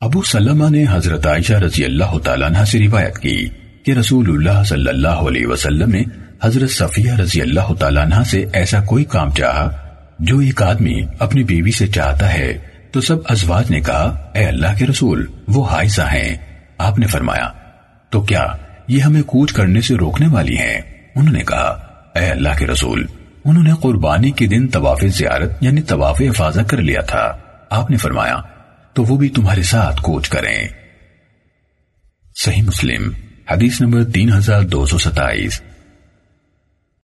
ابو سلمہ نے حضرت عائشہ رضی اللہ تعالیٰ عنہ سے روایت کی کہ رسول اللہ صلی اللہ علیہ وسلم نے حضرت صفیہ رضی اللہ تعالیٰ عنہ سے ایسا کوئی کام چاہا جو ایک آدمی اپنی بیوی سے چاہتا ہے۔ تو سب ازواج نے کہا، اے اللہ کے رسول، وہ حائزہ ہیں۔ آپ نے فرمایا، تو کیا یہ ہمیں کوچ کرنے سے روکنے والی ہیں؟ انہوں نے کہا، اے اللہ کے رسول، انہوں نے قربانی کے دن طواف زیارت یعنی طواف افاظہ کر لیا تھا۔ آپ نے فرمایا تو وہ بھی تمہارے ساتھ کوچ کریں۔ صحیح مسلم، حدیث نمبر تین ہزار دو سو ستائیس۔